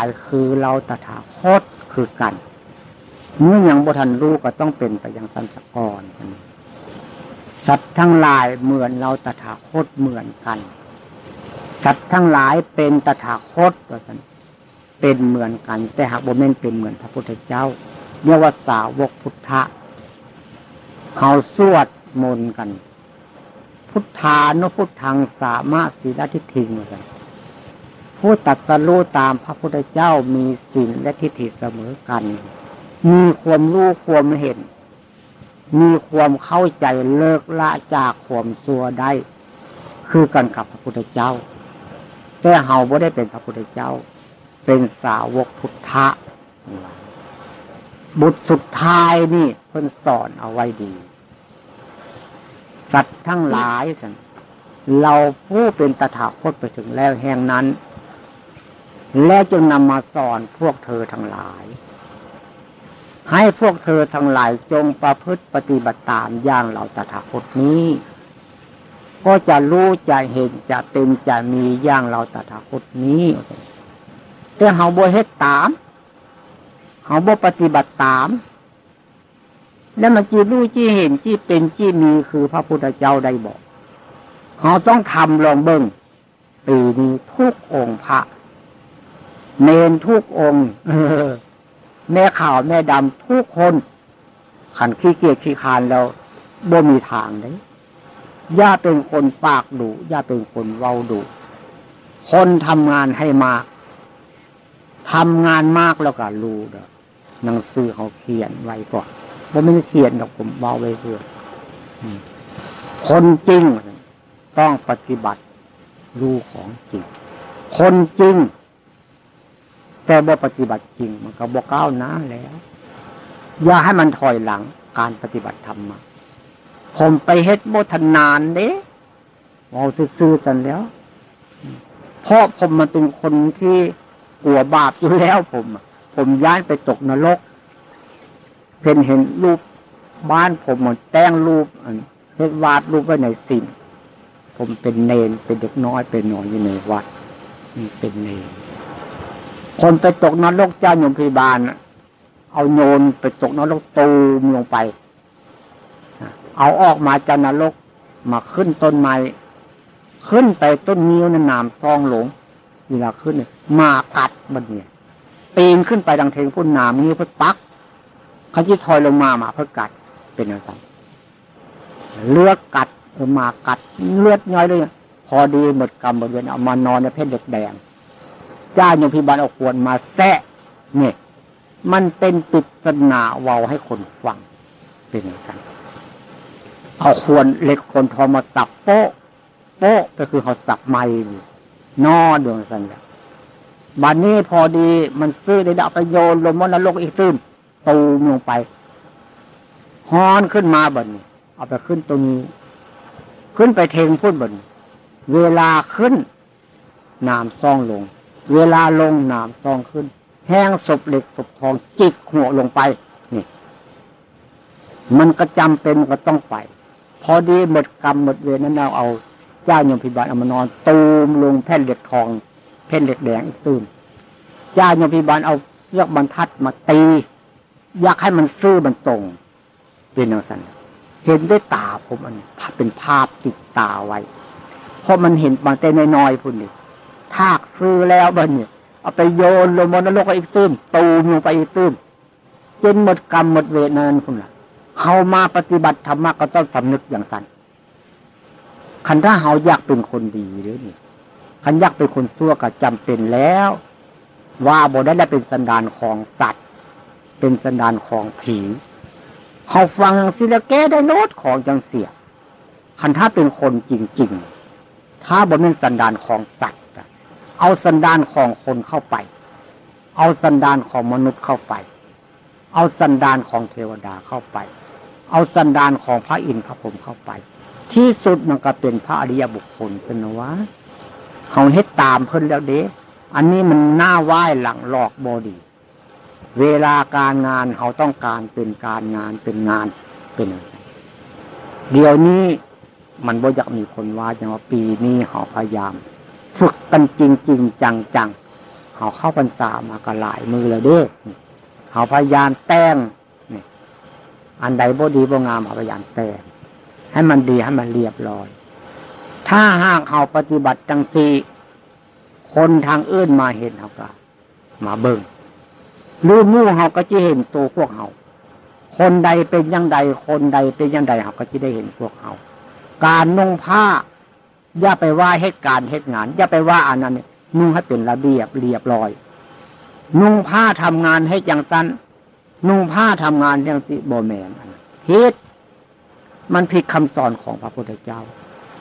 ายคือเราตถาคตคือกันเมื่อยังบุทันรู้ก็ต้องเป็นไปอย่างสันสกรสัตว์ทั้งหลายเหมือนเราตถาคตเหมือนกัน สัตว์ทั้งหลายเป็นตถาคตว่าสันเป็นเหมือนกัน แต่หากบ่แม่นเป็นเหมือนพระพุทธเจ้าเรียกว่าสาวกพุทธะเขาสวดมนต์กัน พุทธานุพุทธังสามารถสีลทิทิงเหมือนกัน ผู้ตัดสรู้ตามพระพุทธเจ้ามีสิ่งและทิฏฐิเสมอกัน มีความรู้ความเห็น มีความเข้าใจเลิกละจากความซัวได้ คือกันกับพระพุทธเจ้า แต่เฮาบ่ได้เป็นพระพุทธเจ้า เป็นสาวกพุทธะบุตรสุดท้ายนี่เพิ่นสอนเอาไว้ดี สัตว์ทั้งหลายสันเราผู้เป็นตถาคตไปถึงแล้วแห่งนั้น และจึงนำมาสอนพวกเธอทั้งหลาย ให้พวกเธอทั้งหลายจงประพฤติปฏิบัติตามอย่างเราตถาคตนี้ ก็จะรู้จะเห็นจะเป็นจะมีอย่างเราตถาคตนี้แต่เฮาบ่เฮ็ดตามเขาบ่ปฏิบัติตาม แล้วมันจีรู้จีเห็นจีเป็นจีมีคือพระพุทธเจ้าได้บอกเขาต้องทำลองเบิ้งปีนี้ทุกองค์พระ เนนทุกองค์แม่ข่าวแม่ดำทุกคนขันขี้เกียจขี้คานแล้วบ่มีทางเลยย่าเป็นคนปากดุย่าเป็นคนเว้าดุคนทำงานให้มากทำงานมากแล้วก็รู้เด้อหนังสือเขาเขียนไว้ก่อนว่าไม่ได้เขียนหรอกผมเบาไว้เพื่อคนจริง ต้องปฏิบัติรู้ของจริง คนจริง แต่บ่ปฏิบัติจริง มันก็บ่ก้าวหน้าแล้ว อย่าให้มันถอยหลังการปฏิบัติธรรมาผมไปเฮ็ดโมทนานเด้เอาซื่อๆกันแล้วเพราะผมมันเป็นคนที่กลัวบาปอยู่แล้วผม ผมย้ายไปตกนรกเพ่นเห็นรูปบ้านผมหมดแต่งรูปเฮ็ดวาดรูปไว้ในสิ่งผมเป็นเนนเป็นเด็กน้อยเป็นหนอนอยู่ในวัดนี่เป็นเนน คนไปตกนรกเจ้าโยมพิบาลเอาโยนไปตกนรกตูมลงไป เอาออกมาจากนรกมาขึ้นต้นไม้ขึ้นไปต้นนิ้วนันนามซองหลงเวลาขึ้นเนี่ยมากัดมันเนี่ยปีนขึ้นไปดังเทงพุ่นนามนิ้วเพื่อปักเขาจะถอยลงมามาเพื่อกัดเป็นอะไรเลือกกัดมากัดเลือดย้อยเลยพอดีหมดกรรมหมดเวรเอามานอนในเพศเด็กแดง จ้าโยมพิบาลเอาขวดมาแซะเนี่ย มันเป็นปิดสนาเวาให้คนฟังเป็นอย่างนั้นเอาควรเหล็กคนทอมาสับโป๊ะโป๊ะก็คือเขาสับไม้นอดวงสันแล้วบัดนนี้พอดีมันซื้อได้ดับไปโยนลงมนรกอีกตื้มตูมลงไปฮ้อนขึ้นมาบัดนี้ เอาไปขึ้นตรงนี้ ขึ้นไปเทงพุ่นบนเวลาขึ้นน้ำซ่องลง เวลาลงน้ำซองขึ้น แห้งศพเหล็กศพทองจิกหัวลงไป นี่ มันก็จำเป็นก็ต้องไป พอดีหมดกรรมหมดเวรนั้นเราเอาเจ้าโยมพิบาลเอามานอน ตูมลงแผ่นเหล็กทองเพ่นเหล็กแดงอีกตื่นเจ้าโยมพิบาลเอาเลือกบรรทัดมาตี อยากให้มันซื่อมันตรงเป็นอย่างนั้นเห็นด้วยตาผมอันเป็นภาพติดตาไว้ เพราะมันเห็นบางแต่น้อยๆพุ่นนี่ากซื้อแล้วบันเนี่ยเอาไปโยนลงบนนรกอีกตื้มตูมลงไปอีกตื้มจนหมดกรรมหมดเวรนั้นคุณล่ะเขามาปฏิบัติธรรมะก็ต้องสำนึกอย่างสั้นคันถ้าเขาอยากเป็นคนดีหรือนี่ขันยักเป็นคนชั่วก็จำเป็นแล้ว ว่าบได้ได้เป็นสันดานของสัตว์ เป็นสันดานของผีเขาฟังสิละแก้ได้โน้ตของจังเสียคันถ้าเป็นคนจริง ๆ ถ้าบนเป็นสันดานของสัตว์ เอาสันดานของคนเข้าไป เอาสันดานของมนุษย์เข้าไป เอาสันดานของเทวดาเข้าไป เอาสันดานของพระอินทร์พระพรหมเข้าไป ที่สุดมันก็เป็นพระอริยบุคคลเป็นวะเขาเฮ็ดตามเพิ่นแล้วเด้อันนี้มันหน้าไหว้หลังหลอกบอดี เวลาการงานเขาต้องการเป็นการงานเป็นงานเป็นเดี๋ยวนี้มันบ่อยากมีคนว่าอย่างว่าปีนี้เขาพยายาม ฝึกกันจริงจริงจังจังเขาเข้าพรรษามาก็หลายมือแล้วเด้อเขาพยายามแต่งอันใดบ่ดีบ่งามเขาพยายามแต่งให้มันดีให้มันเรียบร้อย ถ้าหากเขาปฏิบัติจังสีคนทางอื่นมาเห็นเขาก็มาเบิ่งหรือมู่เขาก็จะเห็นตัวพวกเขาคนใดเป็นยังใดคนใดเป็นยังใดเขาก็จะได้เห็นพวกเขาการนุ่งผ้า อย่าไปว่าเหตุการณ์เหตุงาน อย่าไปว่าอันนั้นนุ่งให้เป็นระเบียบเรียบร้อย นุ่งผ้าทำงานให้จังตันนุ่งผ้าทำงานอย่างสิโบแมนผิดมันผิดคำสอนของพระพุทธเจ้า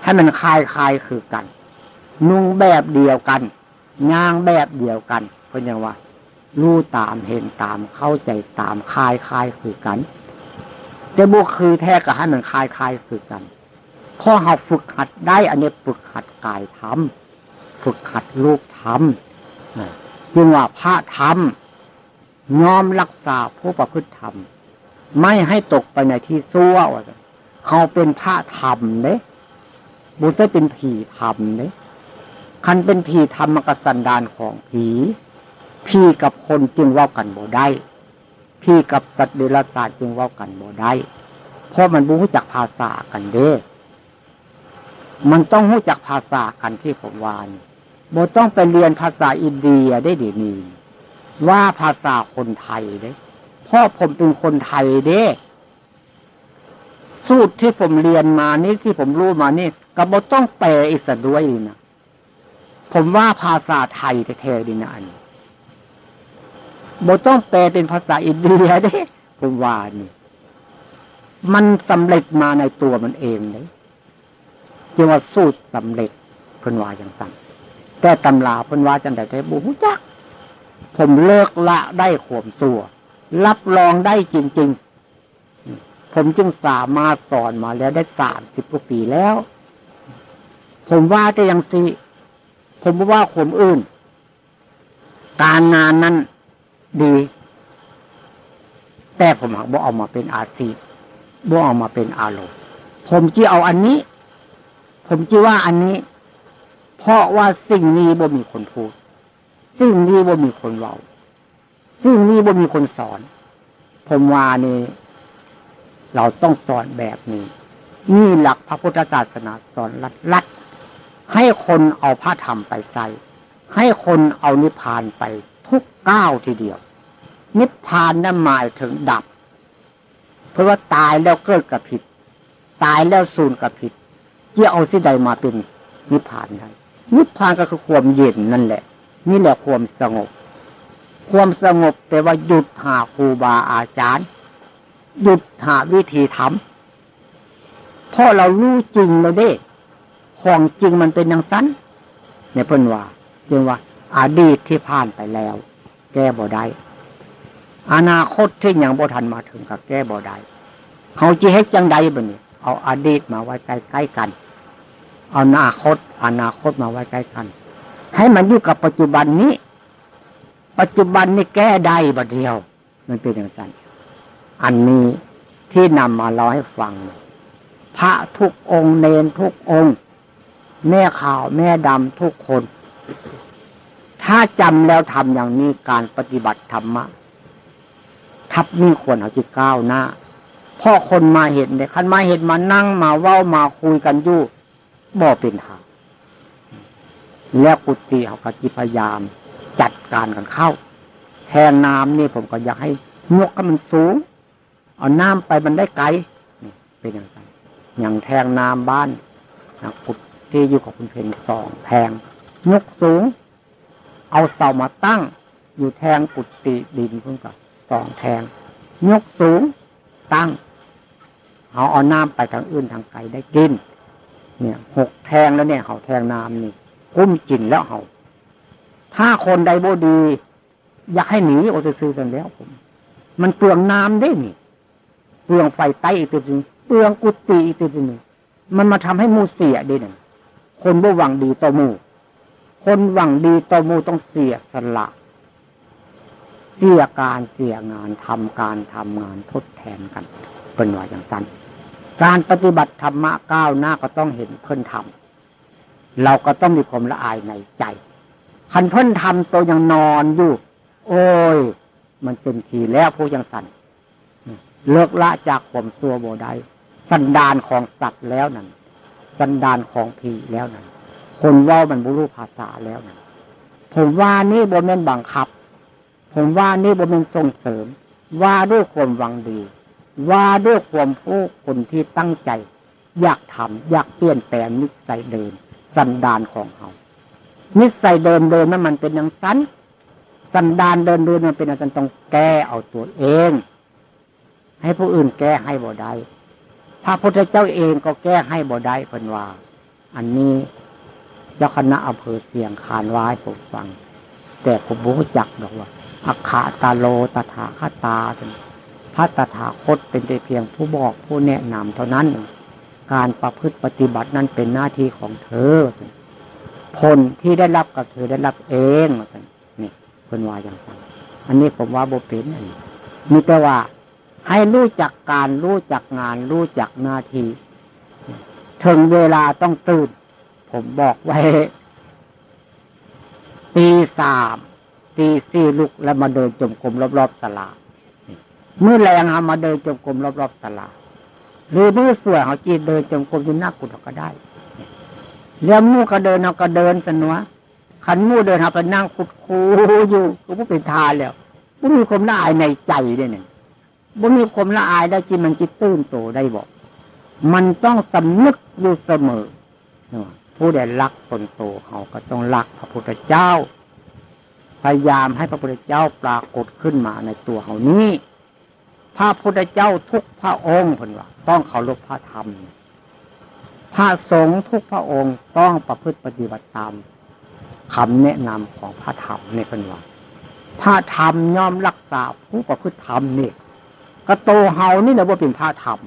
ให้มันคลายคลายคือกัน นุ่งแบบเดียวกันย่างแบบเดียวกันเพราะยังว่ารู้ตามเห็นตามเข้าใจตามคลายคลายคือกันแต่บุคือแท้กับให้มันคลายคลายคือกัน พอเราฝึกหัดได้ อันนี้ฝึกหัดกายทำฝึกหัดลูกทำจึงว่าพระธรรมยอมรักษาผู้ประพฤติธรรม ไม่ให้ตกไปในที่ซั่วเขาเป็นพระธรรมเนบุตรเป็นผีธรรมเนคันเป็นผีธรรมกสันดานของผีพี่กับคนจึงว่ากันบ่ได้พี่กับสัตว์เดรัจฉานจึงว่ากันบ่ได้ เพราะมันรู้จักภาษากันเด้ มันต้องรู้จักภาษากันที่ผมวานโบต้องไปเรียนภาษาอินเดียได้ดีนี้ว่าภาษาคนไทยเด้เพราะผมเป็นคนไทยเด้สูตรที่ผมเรียนมานี่ที่ผมรู้มานี่ก็บ่ต้องแปลอีกสักด้วยนะผมว่าภาษาไทยแท้ๆดีนะอันบ่ต้องแปลเป็นภาษาอินเดียเด้ผมว่านี่ มันสำเร็จมาในตัวมันเองเลย จึงว่าสูตรสำเร็จเพิ่นว่าอย่างสั่นแต่ตำราเพิ่นว่าจังได๋แต่บ่ฮู้จัก ผมเลิกละได้ข่มตัวรับรองได้จริง ๆ ผมจึงสามารถสอนมาแล้วได้สามสิบกว่าปีแล้ว ผมว่าแต่ยังสิผมว่าข่มอื่น การงานนั้นดี แต่ผมหักบ่เอามาเป็นอาชีพบ่เอามาเป็นอารมณ์ผมจะเอาอันนี้ ผมจะว่าอันนี้ เพราะว่าสิ่งนี้บ่มีคนพูด สิ่งนี้บ่มีคนเล่าสิ่งนี้บ่มีคนสอน ผมว่านี่ เราต้องสอนแบบนี้นี่หลักพระพุทธศาสนาสอนรัดรัดให้คนเอาพระธรรมไปใส่ให้คนเอานิพพานไปทุกก้าวทีเดียว นิพพานนั่นหมายถึงดับ เพราะว่าตายแล้วเกิดกับผิด ตายแล้วสูญกับผิด จะเอาสิ่ใดมาเป็นนิพพานได้นิพพานก็คือความเย็นนั่นแหละ นี่แหละความสงบ ความสงบแต่ว่าหยุดหาครูบาอาจารย์ หยุดหาวิธีทำเพราะเรารู้จริงแล้วเด้ของจริงมันเป็นอย่างนั้นเนี่ยเพิ่นว่าจึงว่าอาดีตที่ผ่านไปแล้ว แก้บ่ได้อนาคตที่ยังบ่ทันมาถึงกับแก้บ่ได้เขาจะให้จังใดบ่เนี่ยเอาอาดีตมาไว้ใกล้ๆกัน เอาอนาคต อนาคตมาไว้ใกล้กัน ให้มันอยู่กับปัจจุบันนี้ ปัจจุบันนี่แก้ได้บ่เดียว มันเป็นอย่างนั้นอันนี้ที่นำมาเล่าให้ฟัง พระทุกองค์เนนทุกองค์ แม่ขาวแม่ดำทุกคน ถ้าจำแล้วทำอย่างนี้การปฏิบัติธรรมะทับนี่ควรเอาจิตก้าวหน้าพ่อคนมาเห็นเนี่ยคันมาเห็นมานั่งมาเว้ามาคุยกันอยู่ บ่เป็นทางแล้วกุฏิเขาก็จิพยายาม จัดการกันเข้าแทงน้ำนี่ผมก็อยากให้ยกให้มันสูง เอาน้ำไปมันได้ไกลเป็นอย่างไรอย่างแทงน้ำบ้านกุฏิอยู่กับคุณเพนสองแทงยกสูง เอาเสามาตั้ง อยู่แทงกุฏิดินเพิ่งกับสองแทงยกสูงตั้งเอาเอาน้ำไปทางอื่นทางไกลได้กิน เนี่ยหกแทงแล้วเนี่ยเขาแทงน้ำนี่กุ้มจินแล้วเขาถ้าคนใดโบดี อยากให้หนีโอซื้อกันแล้วผม มันเปลืองน้ำได้นี่เปลืองไฟใต้อีกตัวนึงเปลืองกุฏิอีกตัวนึงมันมาทำให้มูเสียได้หนึ่งคนบ่หวังดีต่อมู คนหวังดีต่อมูต้องเสียสละ เสียการเสียงานทำการทำงานทดแทนกันเป็นว่าอย่างนั้น การปฏิบัติธรรมะก้าวหน้าก็ต้องเห็นเพิ่นทำเราก็ต้องมีความละอายในใจคันเพิ่นทำตัวยังนอนอยู่ โอ้ย มันเป็นทีแล้วผู้ยังสันเลิกละจากข่มตัวโบได้สันดานของสัตว์แล้วนั่นสันดานของผีแล้วนั่นคนว่ามันบุรุภาษาแล้วนั่นผมว่านี่บนเมนบังคับ ผมว่านี่บนเมนส่งเสริม ว่าด้วยความหวังดี ว่าด้วยความผู้คนที่ตั้งใจ อยากทำอยากเปลี่ยนแปลงนิสัยเดินสันดานของเขานิสัยเดินเดินนั้นมันเป็นอย่างนั้นสันดานเดินเดินมันเป็นอย่างนั้นต้องแก้เอาตัวเอง ให้ผู้อื่นแก้ให้บ่ได้พระพุทธเจ้าเองก็แก้ให้บ่ได้เพิ่นว่า อันนี้เจ้าคณะอำเภอเสียงคานวายผมฟัง แต่ผมรู้จักดอกว่าอัคาตาโลตถาคตา พระตถาคตเป็นแต่เพียงผู้บอกผู้แนะนำเท่านั้น การประพฤติปฏิบัตินั้นเป็นหน้าที่ของเธอผลที่ได้รับกับเธอได้รับเองนี่เป็นว่าอย่างไรอันนี้ผมว่าโบเป็นมีแต่ว่าให้รู้จักการรู้จักงาน รู้จักหน้าที่ถึงเวลาต้องตื่น ผมบอกไว้ตีสามตีสี่ลุกแล้วมาเดินจมกลมรอบๆตลาด มื่อแรงหามาเดินจมกลมรอบๆตลาดหรือเมื่อสวยเขาจีเดินจมกลมอยู่หน้ากุฏก็ได้เลี้ยมู่ก็เดินเอาก็เดินสนัวขันมู่เดินหาไปนั่งคุดคูอยู่ก็ผู้เป็นทาแล้วผู้มีความละอายในใจด้วยเนี่ยบ่มีความละอายได้จิมันจิตตื้นโตได้บอก มันต้องสำนึกอยู่เสมอผู้ใดรักตนโตเขาก็ต้องรักพระพุทธเจ้า พยายามให้พระพุทธเจ้าปรากฏขึ้นมาในตัวเขานี้ พระพุทธเจ้าทุกพระองค์ผลว่าต้องเคารพพระธรรม พระสงฆ์ทุกพระองค์ต้องประพฤติปฏิบัติตามคำแนะนำของพระธรรมในเป็นว่าพระธรรมย่อมรักษาผู้ประพฤติธรรมนี่ก็โตเฮานี่แหละว่าเป็นพระธรรม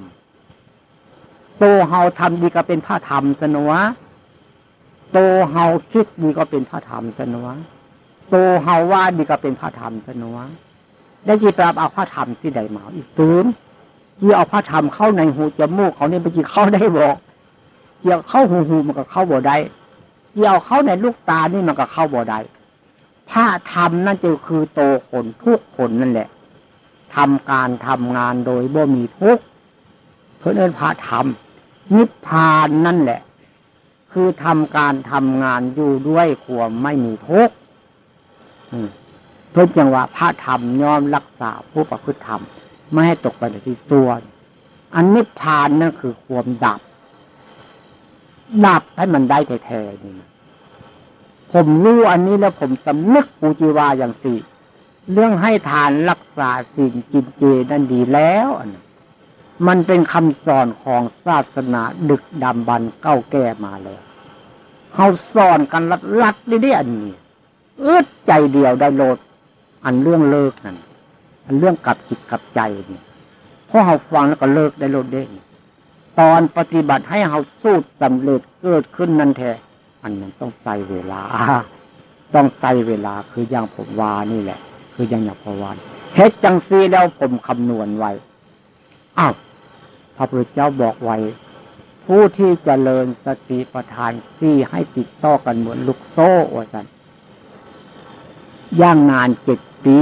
โตเฮาทำดีก็เป็นพระธรรมสนวะโตเฮาคิดดีก็เป็นพระธรรมสนวะโตเฮาว่าดีก็เป็นพระธรรมสนวะ ได้จีปราบเอาพระธรรมที่ใดมาอีกตื่นยีเอาพระธรรมเข้าในหูจมูกเขาเนี่ยไปจีเข้าได้บอกเกี่ยวเข้าหูหูมันก็เข้าบ่ได้เกี่ยวเข้าในลูกตานี่มันก็เข้าบ่ได้พระธรรมนั่นจะคือโตคนทุกคนนั่นแหละทำการทำงานโดยบ่มีทุกเพื่อเอินพระธรรมนิพพานนั่นแหละ คือทำการทำงานอยู่ด้วยความไม่มีทุกข์ เพื่อจังหว่าพระธรรมยอมรักษาผู้ประพฤติธรรม ไม่ให้ตกไปในที่ตัวอันนิพพานนั่นคือความดับ ดับให้มันได้แท้ๆนี่ผมรู้อันนี้แล้วผมสำนึกปูจีวาอย่างสี่เรื่องให้ทานรักษาสิ่งกินเจนั่นดีแล้วมันเป็นคำสอนของศาสนาดึกดำบรรเก้าแก่มาแล้วเขาสอนกันรัดรัดได้อันนี้ เอึดใจเดียวได้โลด อันเรื่องเลิกนั่นอันเรื่องกับจิตกับใจนี่พอเขาฟังแล้วก็เลิกได้โลดเด้ตอนปฏิบัติให้เขาสู้สำเร็จเกิดขึ้นนั่นแท้อันนั้นต้องใส่เวลา ต้องใส่เวลาคืออย่างผมวานี่แหละ คือยังอย่ากพวานเฮ็ดจังซีแล้วผมคำนวณไว้อ้าวพระพุทธเจ้าบอกไว้ ผู้ที่จเจริญสติปัฏฐานซี่ให้ติดต่อกันเหมือนลูกโซ่ว่าสันย่างนานเจ็ด ปี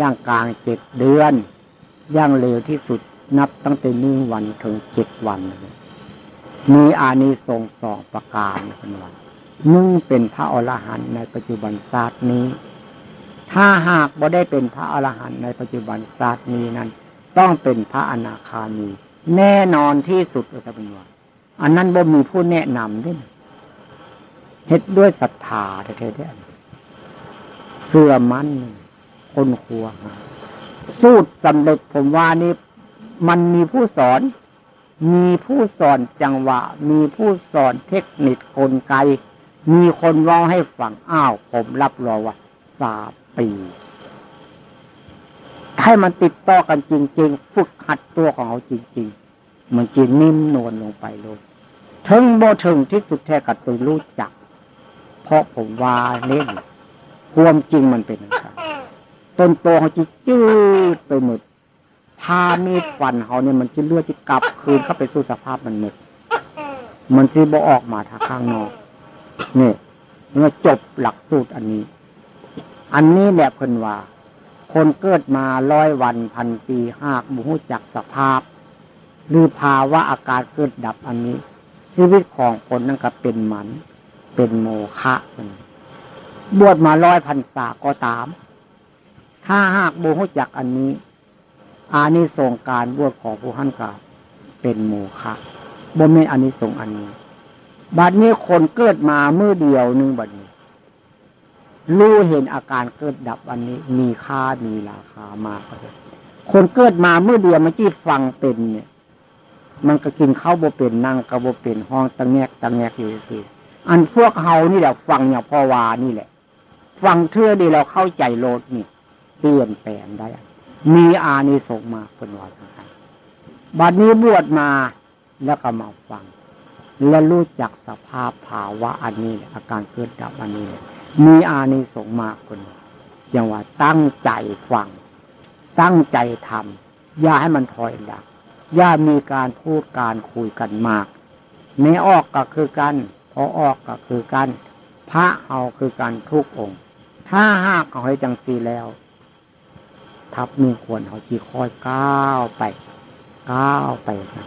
ย่างกลางเจ็ดเดือน ย่างเร็วที่สุดนับตั้งแต่หนึ่งวันถึงเจ็ดวัน มีอานิสงส์สองประการเป็นวันนึ่งเป็นพระอรหันต์ในปัจจุบันศาสตร์นี้ ถ้าหากบ่ได้เป็นพระอรหันต์ในปัจจุบันศาสตร์นี้นั้น ต้องเป็นพระอนาคามี แน่นอนที่สุดเลยครับเป็นว่าอันนั้นบ่มีผู้แนะนำด้วยเฮ็ดด้วยศรัทธาแท้ๆ เสื่อมันคนครัวสูตรสำเร็จผมว่านี่มันมีผู้สอน มีผู้สอนจังหวะ มีผู้สอนเทคนิคกลไก มีคนร้องให้ฟังอ้าวผมรับรองว่าสาปีให้มันติดต่อกันจริง ๆ ฝึกหัดตัวของเขาจริง ๆ มันจีนิ่มนวลลงไปเลยถึงโบถึงที่สุดแท้กับตัวรู้จัก เพราะผมว่าเล่น ความจริงมันเป็นอย่างไรต้นโตเขาจะจืดไปหมดพามีดฟันเขาเนี่ยมันจะเลือดจะกลับคืนเข้าไปสู่สภาพมันหมดมันจะบ่ออกมาทางข้างนอกเนี่ยเมื่อจบหลักสูตรอันนี้ อันนี้แหละเพิ่นว่า คนเกิดมาร้อยวันพันปีหากบุหุจักสภาพ หรือภาวะอาการเกิดดับอันนี้ ชีวิตของคนนั่นก็เป็นหมัน เป็นโมฆะ บวชมาร้อยพันษาก็ตาม ถ้าหากบุหุจักอันนี้ อานิสงการบวชของผู้หันกาเป็นโมฆะบ่เมนอานิสงอันนี้ บัดนี้คนเกิดมาเมื่อเดียวนึงบัดนี้รู้เห็นอาการเกิดดับอันนี้ มีค่ามีราคามากเลยคนเกิดมาเมื่อเดียวมันจี้ฟังเป็นเนี่ย มันก็กินข้าวบ่เป็นนั่งก็บ่เป็นห้องตังแงกตังแงกอยู่สิอันพวกเฮานี่แหละฟังอย่างพ่อวานี่แหละ ฟังเทื่อดีเราเข้าใจโลดนี่เปลี่ยนแปลงได้ มีอานิสงส์มาเป็นวันสำคัญบัดนี้บวชมาแล้วก็มาฟัง และรู้จักสภาพภาวะอันนี้ อาการเกิดดับอันนี้ มีอานิสงส์มากคนอย่างว่าตั้งใจฟัง ตั้งใจทำอย่าให้มันถอยหลักอย่ามีการพูดการคุยกันมากเนออกก็คือกันพอออกก็คือกัน พระเอาคือกันทุกองค์ ถ้าหากเอาให้จังสีแล้ว ทับมีควรเขาจีค่อยก้าวไป ก้าวไปนะ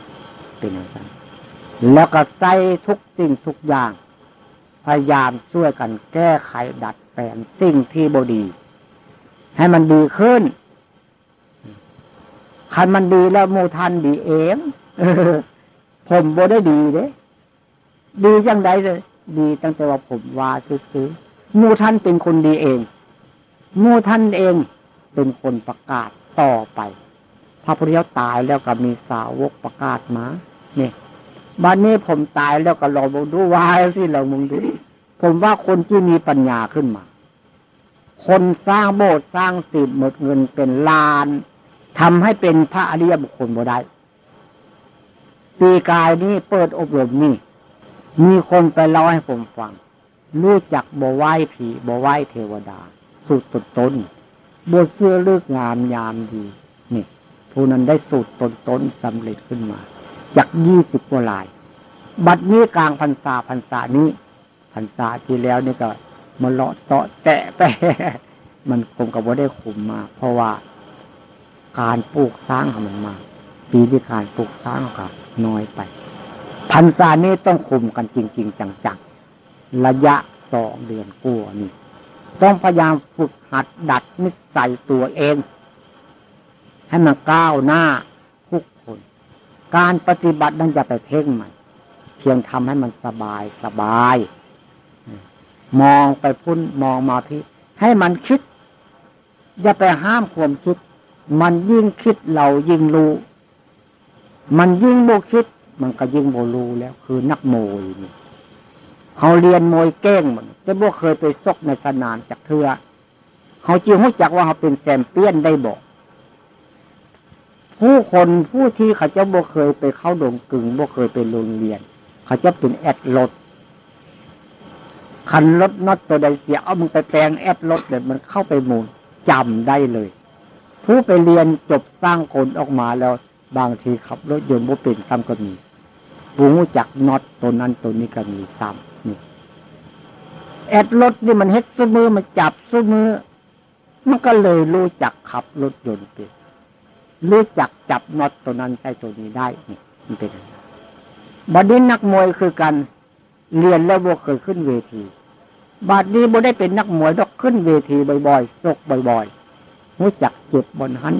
เป็นอย่างนั้นแล้วก็ใส่ทุกสิ่งทุกอย่าง พยายามช่วยกันแก้ไขดัดแปลงสิ่งที่บดี ให้มันดีขึ้นคันมันดีแล้วมูทันดีเองผมบ่ได้ดีเด้ดีจังไดเลยดีตั้งแต่ว่าผมว่าซื้อ มูท่านเป็นคนดีเองมูท่านเองเป็นคนประกาศต่อไปพระพุทธเจ้าตายแล้วก็มีสาวกประกาศมาเนี่ยบัดนนี้ผมตายแล้วก็ลองมองดูวายสิเรามองดูผมว่าคนที่มีปัญญาขึ้นมา คนสร้างโบสถ์สร้างสิบหมดเงินเป็นล้านทำให้เป็นพระอริยบุคคลบ่ได้ปีกายนี้เปิดอบรมนี่ มีคนไปเล่าให้ผมฟัง รู้จักบวไหว้ผีบวไหว้เทวดา สูตรตนตนบวเสื้อเลือกงามยามดีนี่ผู้นั้นได้สูตรตนตนสำเร็จขึ้นมา จากยี่สิบกว่าลาย บัดนี้กลางพรรษาพรรษานี้พรรษาที่แล้วนี่ก็มาเลาะเตาะแตะไปมันคงกับว่าได้ขุมมา เพราะว่าการปลูกสร้างของมันมา ปีที่การปลูกสร้างก็น้อยไปพรรษานี้ต้องคุมกันจริง ๆ จังๆ ระยะสองเดือนกลัวนี่ ต้องพยายามฝึกหัดดัดนิสัยตัวเอง ให้มันก้าวหน้าทุกคน การปฏิบัตินั้นจะไปเพ่งมันเพียงทำให้มันสบายสบาย มองไปพุ่นมองมาที่ให้มันคิด อย่าไปห้ามความคิด มันยิ่งคิดเรายิ่งรู้ มันยิ่งโบคิด มันก็ยิ่งโบรู้แล้ว คือนักโมยนี่ เขาเรียนมวยเก้งหมันแต่บ่เคยไปซกในสนามจากเถื่อเขาจริงรู้จักว่าเขาเป็นแซมเปี้ยนได้บอกผู้คนผู้ที่เขาจะบ่เคยไปเข้าดงกึ่งบ่เคยไปโรงเรียน เขาจะเป็นแอดรถคันรถน็อตตัวใดเสียเอามึงไปแปลงแอดรถเลยมันเข้าไปมูลจำได้เลย ผู้ไปเรียนจบสร้างคนออกมาแล้ว บางทีขับรถยนต์บ่เป็นซ้ำก็มีผู้รู้จักน็อตตัวนั้นตัวนี้ก็มีซ้ำ แอดรถนี่มันเฮ็ดซื้อมือมันจับซื้อมือ มันก็เลยรู้จักขับรถยนต์เป็นรู้จักจับน็อตตัวนั้นใช้ตัวนี้ได้นี่มันเป็นบาดนี้นักมวยคือกัน เรียนแล้วบ่เคยขึ้นเวทีบาดนี้บ่ได้เป็นนักมวยต้องขึ้นเวทีบ่อยๆซกบ่อยๆรู้จักเจ็บบนหัน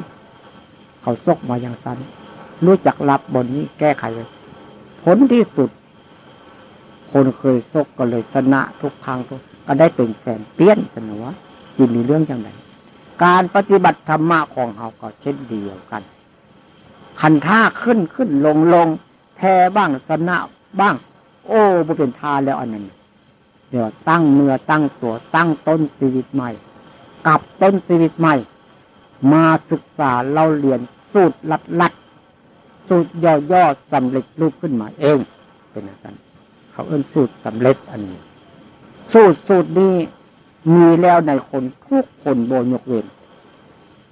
เขาซกมาอย่างสั้นรู้จักรับบนนี้แก้ไขเลยผลที่สุด คนเคยซกก็เลยชนะทุกครั้งก็ได้เป็นแสนเปี้ยนสนวะจินมีเรื่องอย่างไรการปฏิบัติธรรมะของเราก็เช่นเดียวกันขันท่าขึ้นขึ้นลงลงแพ้บ้างสนะบ้าง โอ้บ่เป็นทาแล้วอันนั้นเดี๋ยวตั้งเนื้อตั้งตัวตั้งต้นชีวิตใหม่กับต้นชีวิตใหม่ มาศึกษาเล่าเรียนสูตรลัดลัดสูตรย่อย่อสำเร็จรูปขึ้นมาเอง เป็นอย่างนั้น เขาเอื้นสูตรสำเร็จอันนี้ สูตรสูตรนี้มีแล้วในคนทุกคนโบยกเว้น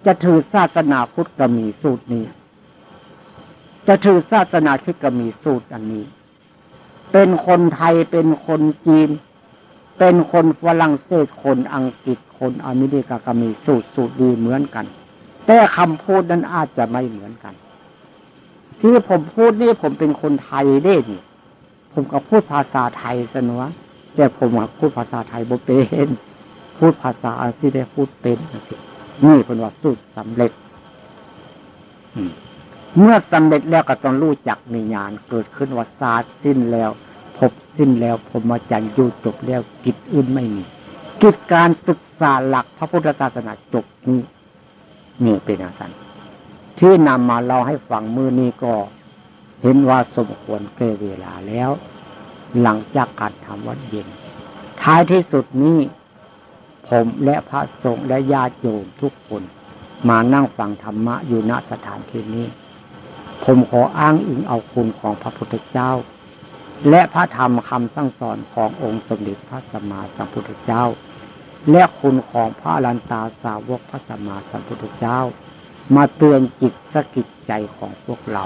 จะถือศาสนาพุทธก็มีสูตรนี้ จะถือศาสนาคริสต์ก็มีสูตรอันนี้ เป็นคนไทยเป็นคนจีน เป็นคนฝรั่งเศสคนอังกฤษคนอเมริกาก็มีสูตรสูตรดีเหมือนกัน แต่คำพูดนั้นอาจจะไม่เหมือนกัน ที่ผมพูดนี่ผมเป็นคนไทยเด้นี่ ผมก็พูดภาษาไทยสนวแต่ผมพูดภาษาไทยบ่เป็นพูดภาษาที่ได้พูดเป็นนี่เป็นว่าสูตรสำเร็จเมื่อสำเร็จแล้วก็ต้องรู้จักมีญาณเกิดขึ้นว่าศาสตร์สิ้นแล้วพบสิ้นแล้วผมมาจันอยู่จบแล้วกิจอื่นไม่มีกิจการศึกษาหลักพระพุทธศาสนาจบนี้นี่เป็นอาจารย์ที่นำมาเล่าให้ฟังมือนี้ก็ เห็นว่าสมควรเก่เวลาแล้ว หลังจากการทำวัดเย็น ท้ายที่สุดนี้ผมและพระสงฆ์และญาติโยมทุกคน มานั่งฟังธรรมะอยู่ณสถานที่นี้ ผมขออ้างอิงเอาคุณของพระพุทธเจ้า และพระธรรมคำสั่งสอนขององค์สมเด็จพระสัมมาสัมพุทธเจ้า และคุณของพระอรันตาสาวกพระสัมมาสัมพุทธเจ้า มาเตือนจิตสกิจใจของพวกเรา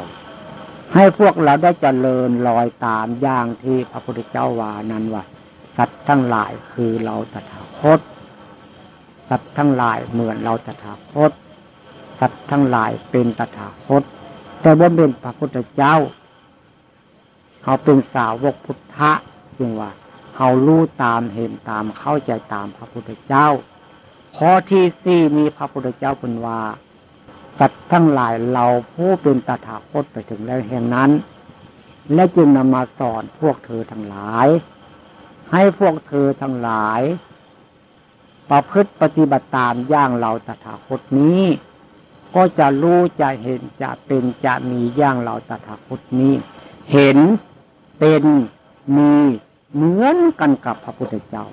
ให้พวกเราได้เจริญรอยตามอย่างที่พระพุทธเจ้าวานั้นว่าสัตว์ทั้งหลายคือเราตถาคต สัตว์ทั้งหลายเหมือนเราตถาคต สัตว์ทั้งหลายเป็นตถาคต แต่ว่าเป็นพระพุทธเจ้าเขาเป็นสาวกพุทธะจึงว่าเขารู้ตามเห็นตามเข้าใจตามพระพุทธเจ้าข้อที่สี่มีพระพุทธเจ้าเป็นว่า สัตว์ทั้งหลายเราผู้เป็นตถาคตไปถึงแล้วแห่งนั้น และจึงนำมาสอนพวกเธอทั้งหลาย ให้พวกเธอทั้งหลาย ประพฤติปฏิบัติตามอย่างเราตถาคตนี้ ก็จะรู้จะเห็นจะเป็นจะมีอย่างเราตถาคตนี้ เห็นเป็นมีเหมือนกันกับพระพุทธเจ้า